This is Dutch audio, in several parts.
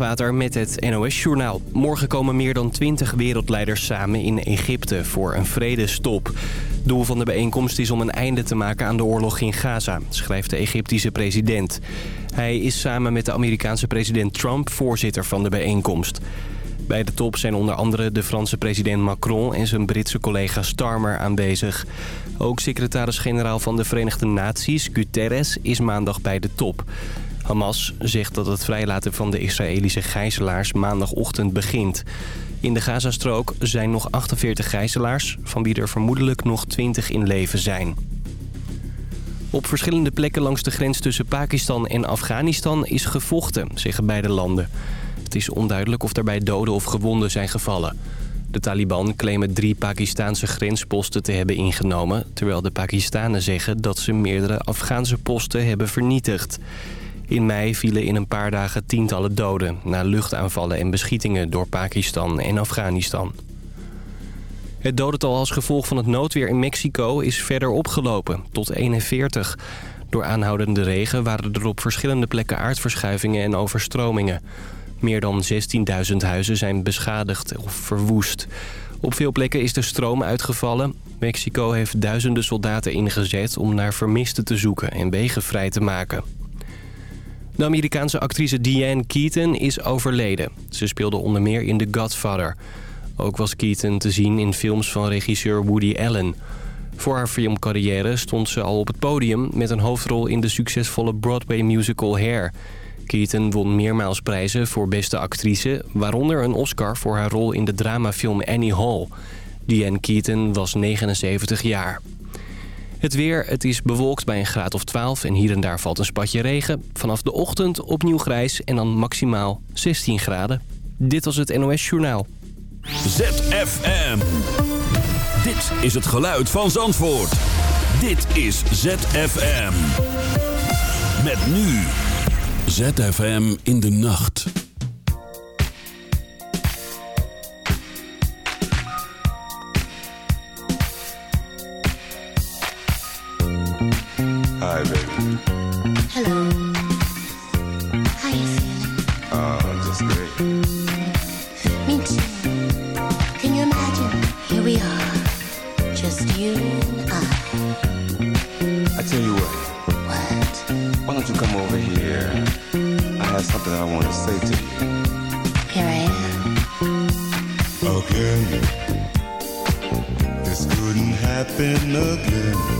Met het NOS-journaal. Morgen komen meer dan 20 wereldleiders samen in Egypte voor een vredestop. Doel van de bijeenkomst is om een einde te maken aan de oorlog in Gaza, schrijft de Egyptische president. Hij is samen met de Amerikaanse president Trump voorzitter van de bijeenkomst. Bij de top zijn onder andere de Franse president Macron en zijn Britse collega Starmer aanwezig. Ook secretaris-generaal van de Verenigde Naties, Guterres, is maandag bij de top. Hamas zegt dat het vrijlaten van de Israëlische gijzelaars maandagochtend begint. In de Gazastrook zijn nog 48 gijzelaars, van wie er vermoedelijk nog 20 in leven zijn. Op verschillende plekken langs de grens tussen Pakistan en Afghanistan is gevochten, zeggen beide landen. Het is onduidelijk of daarbij doden of gewonden zijn gevallen. De Taliban claimen drie Pakistaanse grensposten te hebben ingenomen... terwijl de Pakistanen zeggen dat ze meerdere Afghaanse posten hebben vernietigd. In mei vielen in een paar dagen tientallen doden... na luchtaanvallen en beschietingen door Pakistan en Afghanistan. Het dodental als gevolg van het noodweer in Mexico is verder opgelopen, tot 41. Door aanhoudende regen waren er op verschillende plekken aardverschuivingen en overstromingen. Meer dan 16.000 huizen zijn beschadigd of verwoest. Op veel plekken is de stroom uitgevallen. Mexico heeft duizenden soldaten ingezet om naar vermisten te zoeken en wegen vrij te maken. De Amerikaanse actrice Diane Keaton is overleden. Ze speelde onder meer in The Godfather. Ook was Keaton te zien in films van regisseur Woody Allen. Voor haar filmcarrière stond ze al op het podium... met een hoofdrol in de succesvolle Broadway musical Hair... Keaton won meermaals prijzen voor beste actrice... waaronder een Oscar voor haar rol in de dramafilm Annie Hall. Diane Keaton was 79 jaar. Het weer, het is bewolkt bij een graad of 12 en hier en daar valt een spatje regen. Vanaf de ochtend opnieuw grijs en dan maximaal 16 graden. Dit was het NOS Journaal. ZFM. Dit is het geluid van Zandvoort. Dit is ZFM. Met nu... ZFM in de nacht. Hi, baby. Hello. How you feeling? Oh, I'm just great. Me too. Can you imagine? Here we are, just you and I. I tell you what, What? why don't you come over here? I have something I want to say to you. Here I am. Again. This couldn't happen again.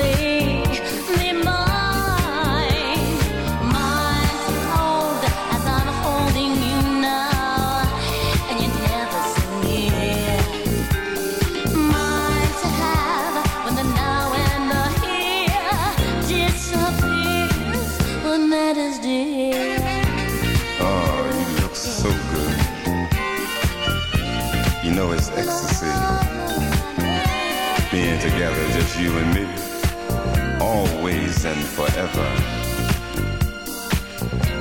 lonely.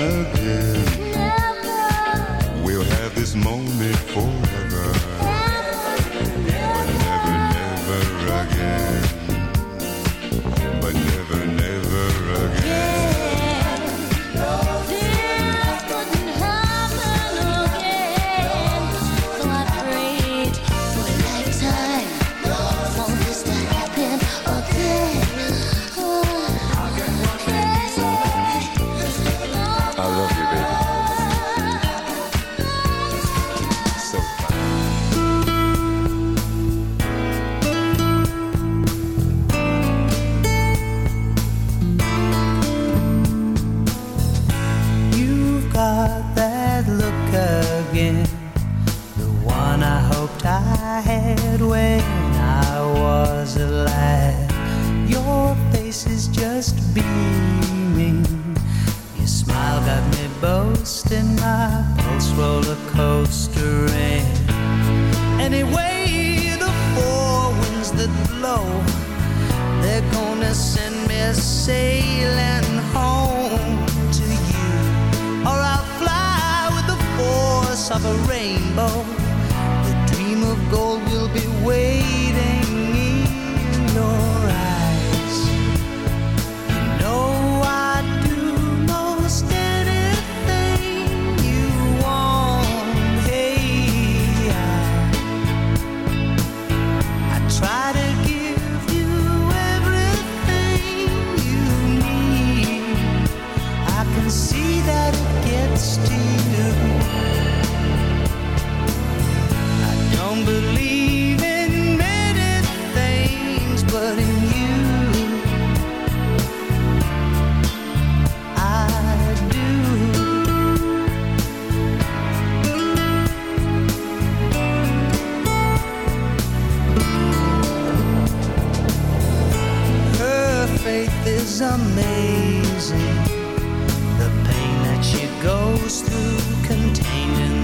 again. amazing. The pain that she goes through containing.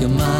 your mind.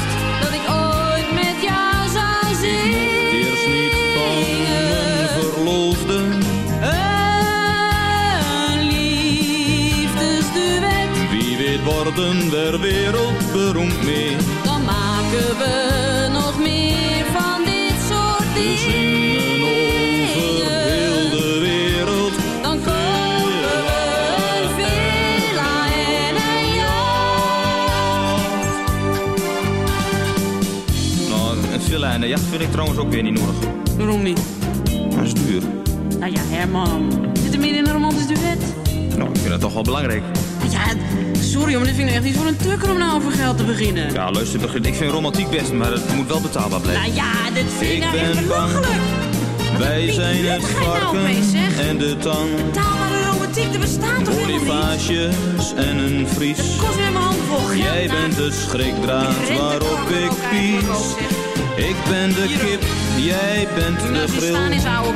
worden we wereldberoemd mee. dan maken we nog meer van dit soort We dingen. heel de wereld. Dan een villa en. Nou, een villa en een jacht vind ik trouwens ook weer niet nodig. Waarom niet? Dat is duur. Nou ja, Herman. Zit er meer in een romantisch duet? Nou, ik vind dat toch wel belangrijk. Sorry, maar dit vind ik echt niet voor een tukker om nou over geld te beginnen. Ja, luister, Begrit, ik vind romantiek best, maar het moet wel betaalbaar blijven. Nou ja, dit vind ik, Ik nou echt belachelijk. Wij zijn het nou varken en de tang. Betaalbare romantiek, dat bestaat toch helemaal niet? En een vries. Het kost weer mijn hand vol. Jij nou. bent de schrikdraad waarop er ik pies. Ik ben de kip, jij bent de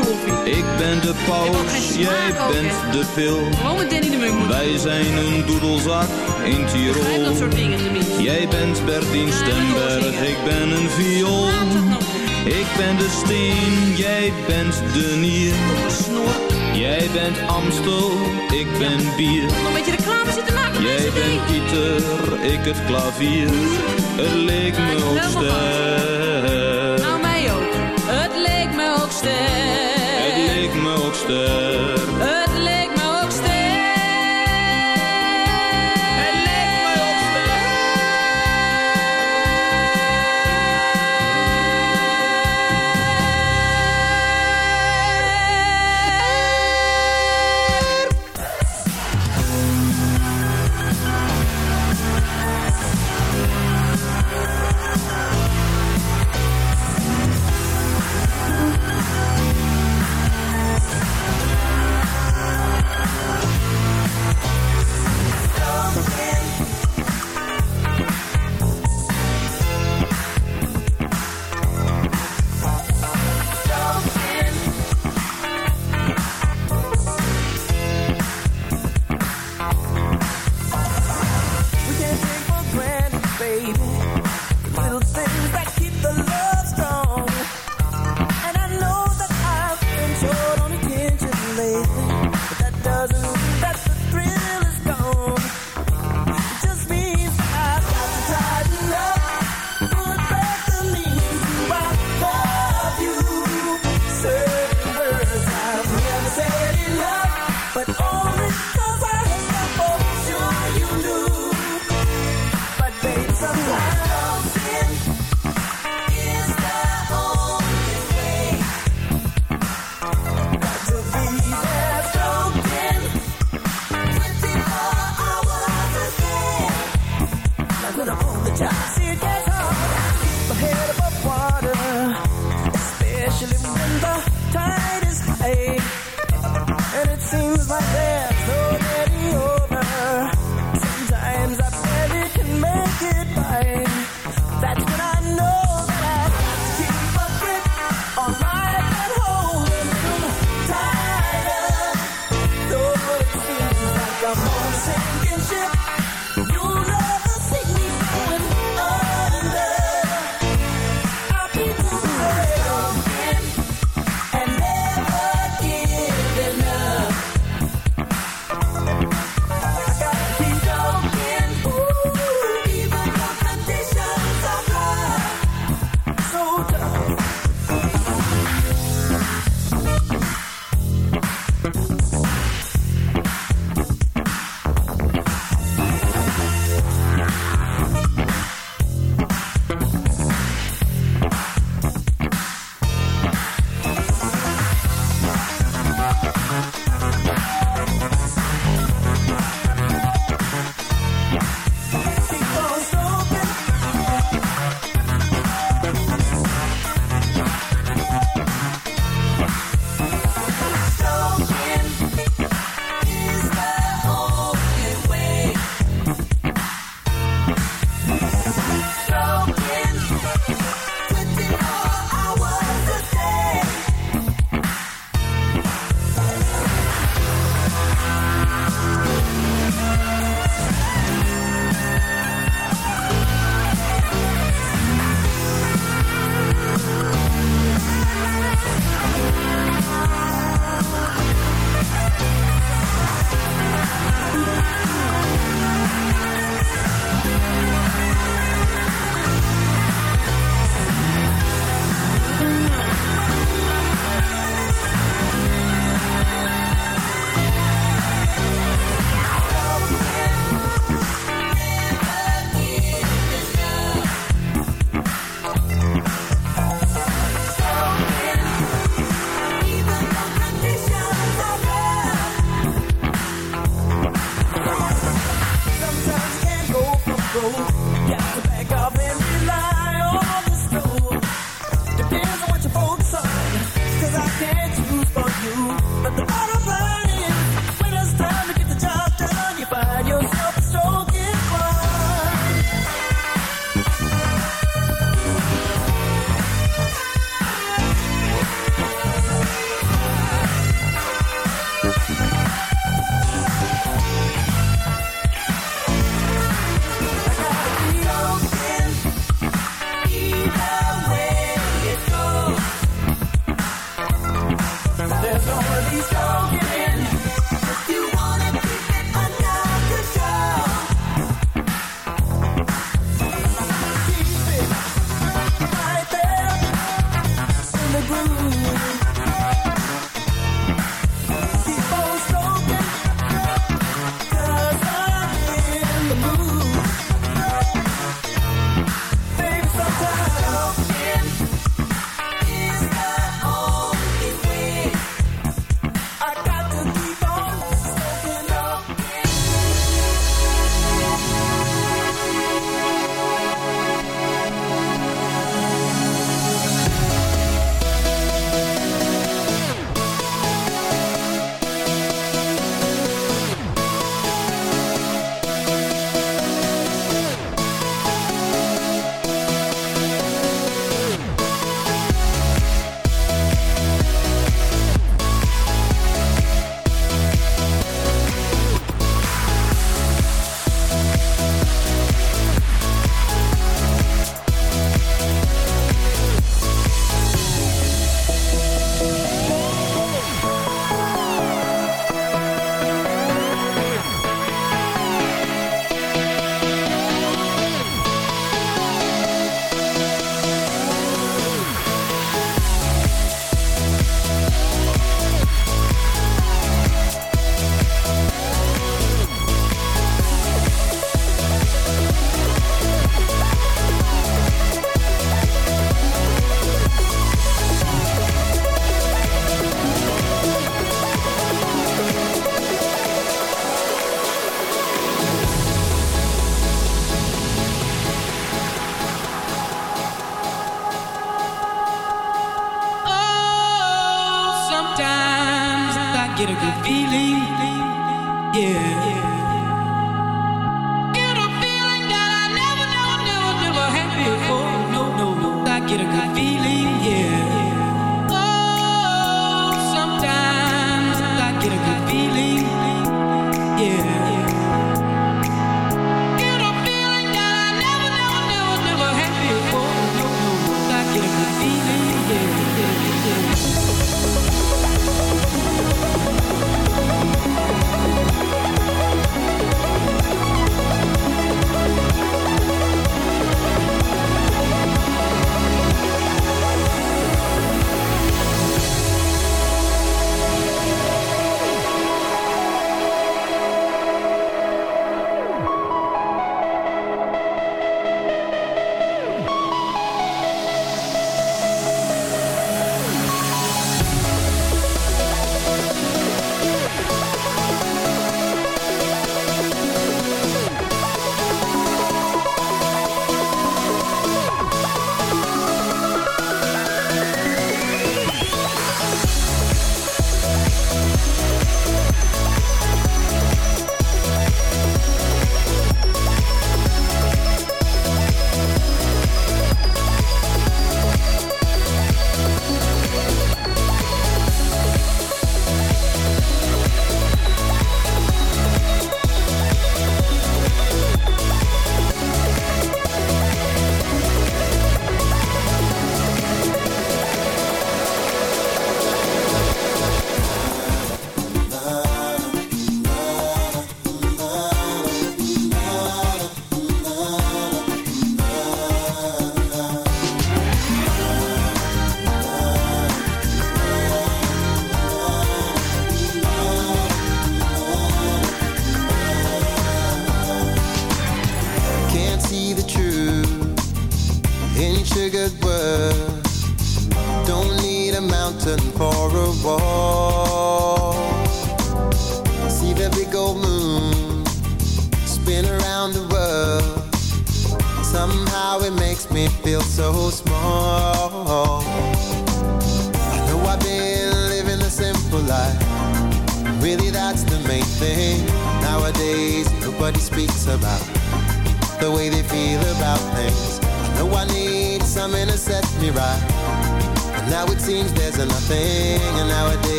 koffie. Ik ben de paus, jij bent de pil. Wij zijn een doedelzak in Begrijp Tirol. dat soort dingen tenminste. Jij bent Bertien Stemberg, ik ben een viool. Nog. Ik ben de steen, jij bent de nier. Jij bent Amstel, ik ben bier. Nog een beetje reclame zitten maken. Jij bent. Pieter, ik het klavier. Het leek me ook ster. Nou, mij ook. Het leek me ook sterk. Het leek me ook ster.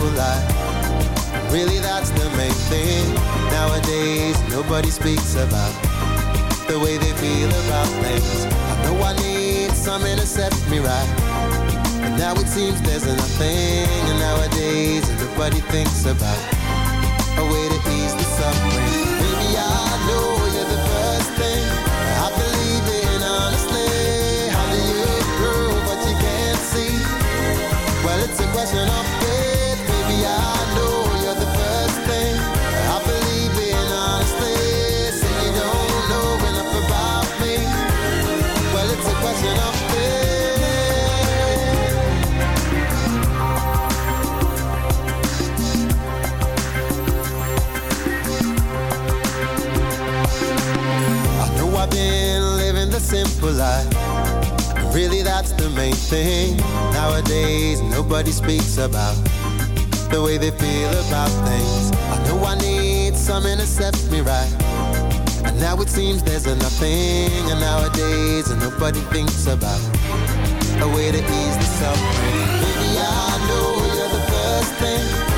people lie. Really, that's the main thing. Nowadays, nobody speaks about the way they feel about things. I know I need some to set me right. But now it seems there's nothing. And nowadays, nobody thinks about a way to ease the suffering. main thing nowadays nobody speaks about the way they feel about things. I know I need someone to set me right. And now it seems there's a nothing and nowadays nobody thinks about a way to ease the suffering. Baby, I know you're the first thing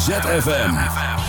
ZFM.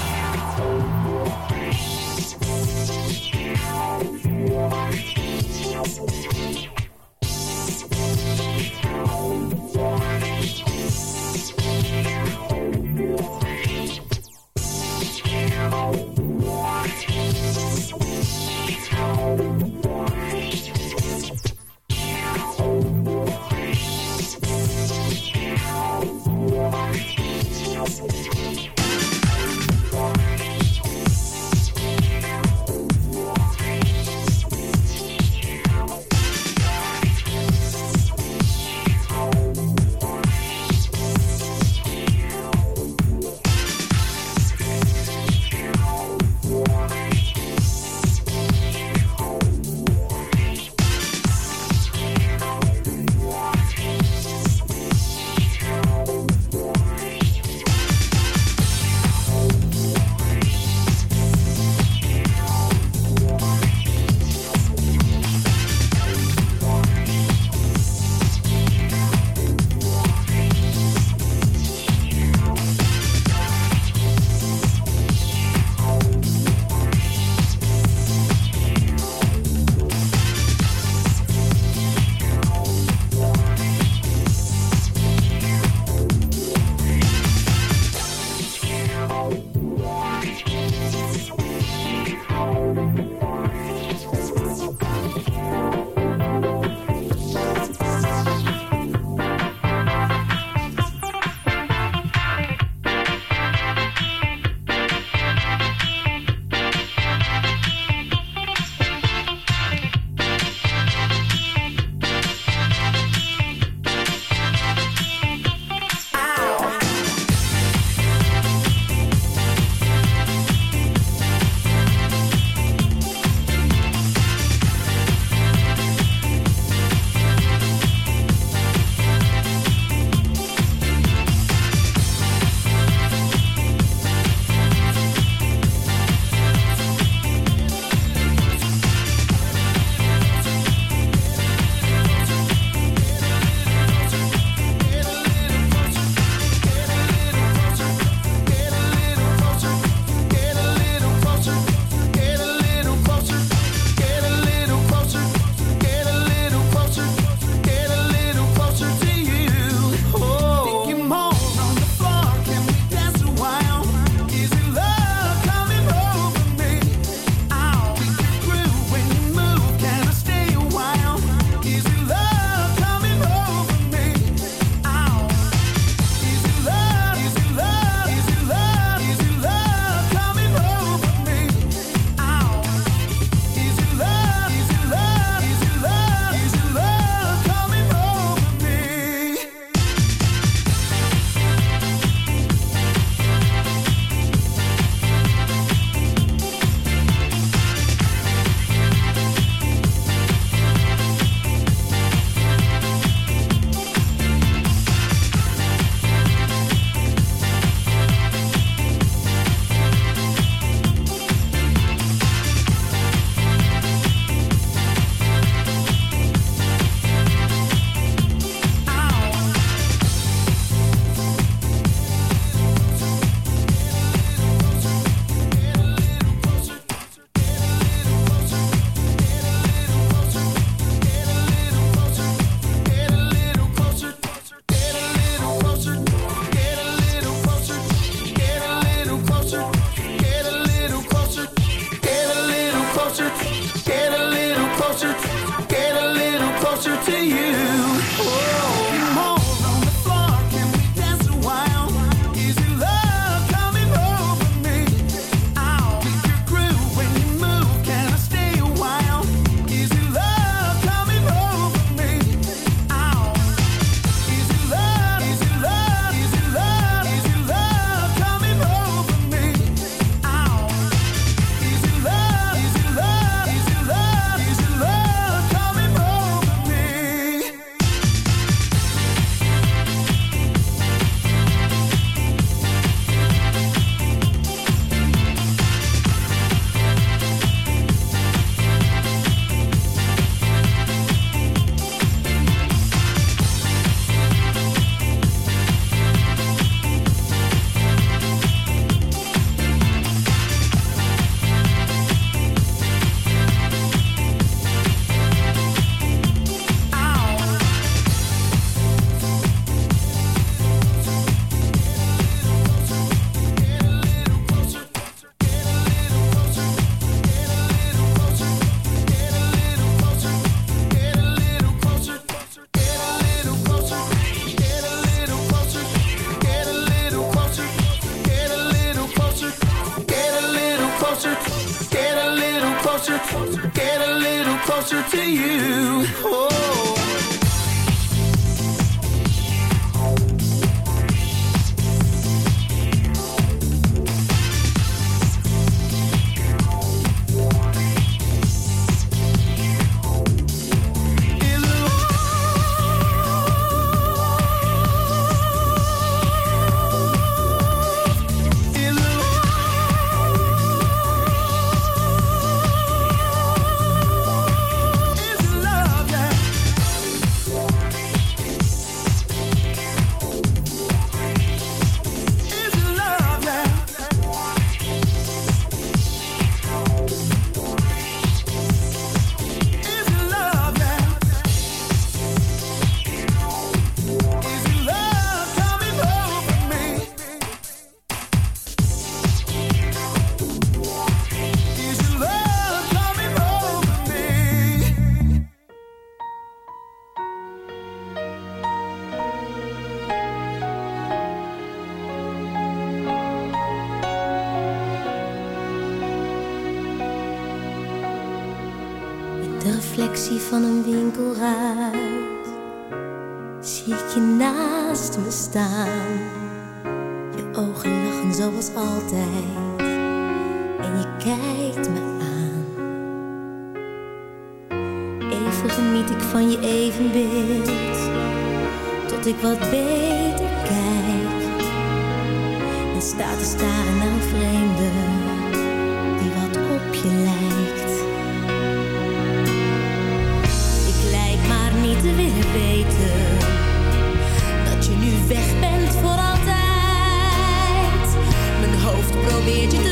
一直地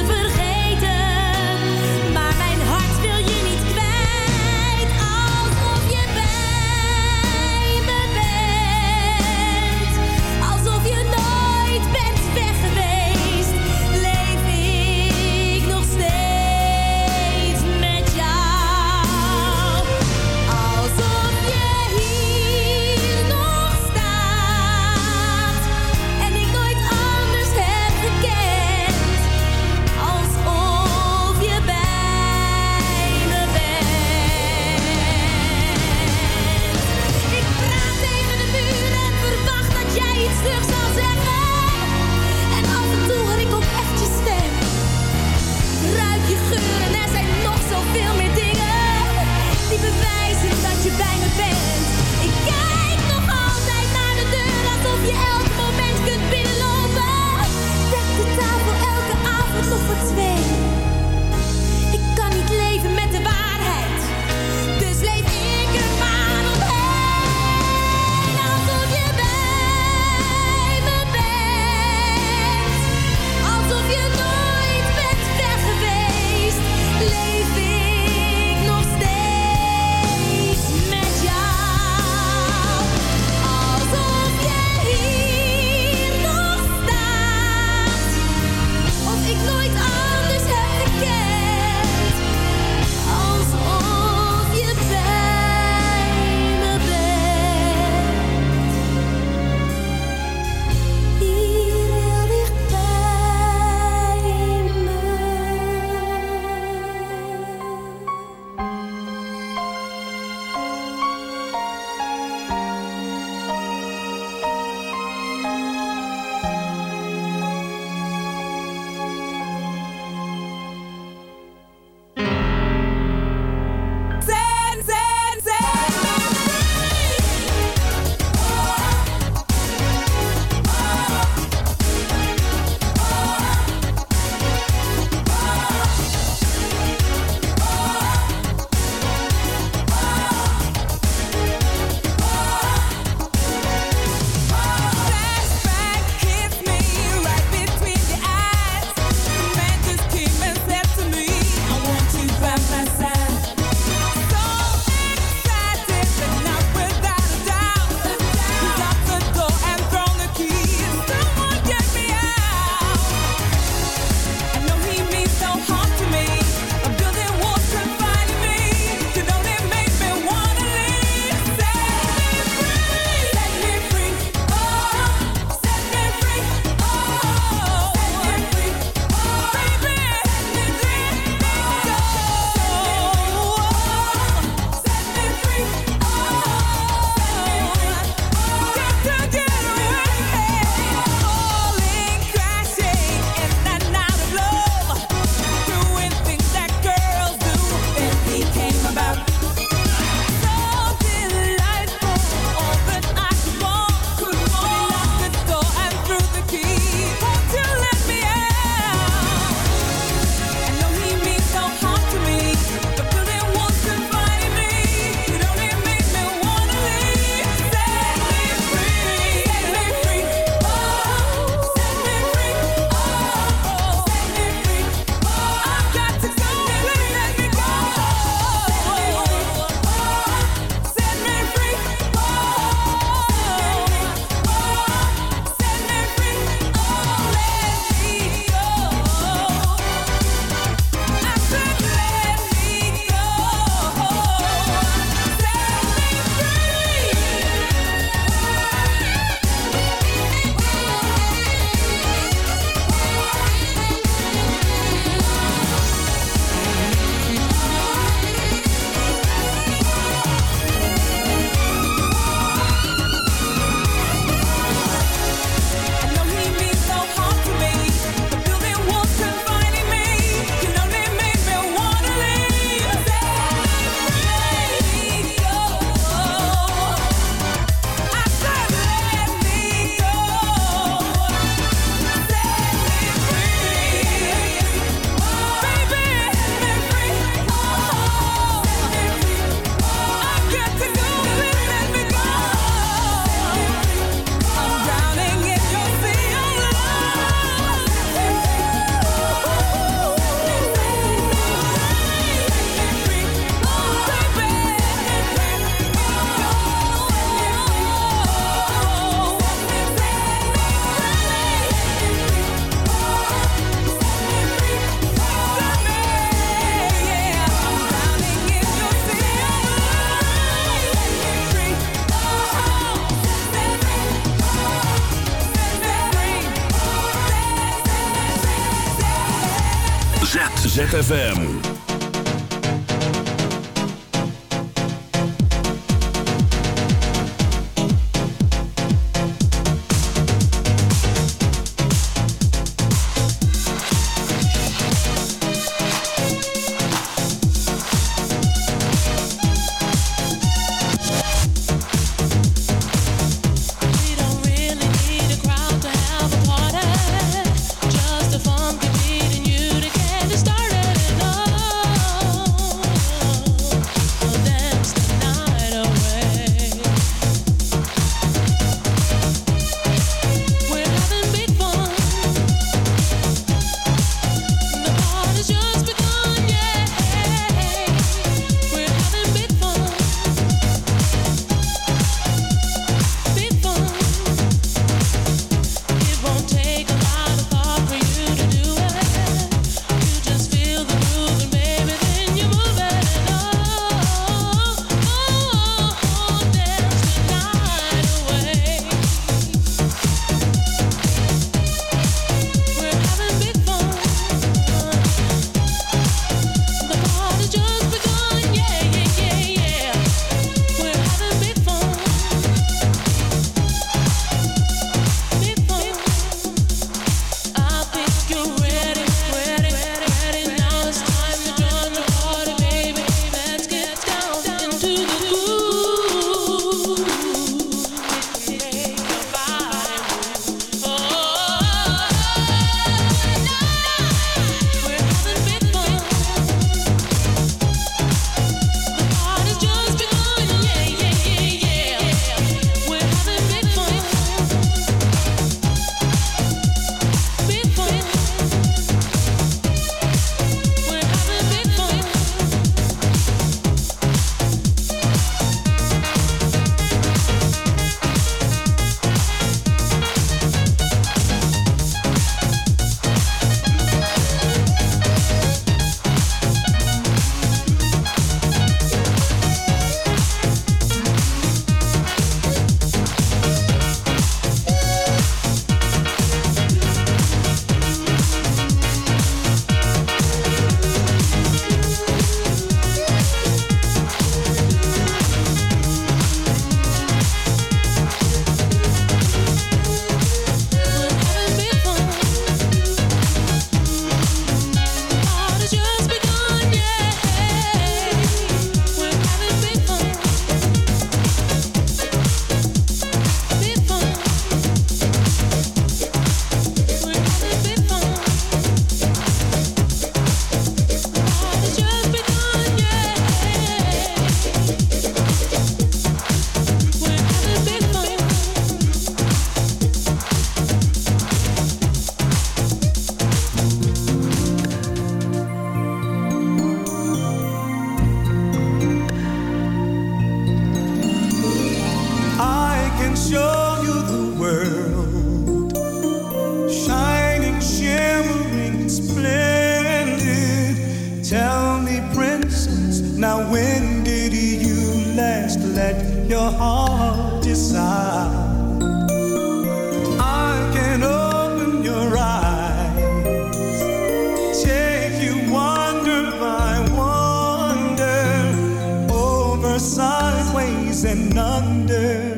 and under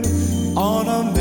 on a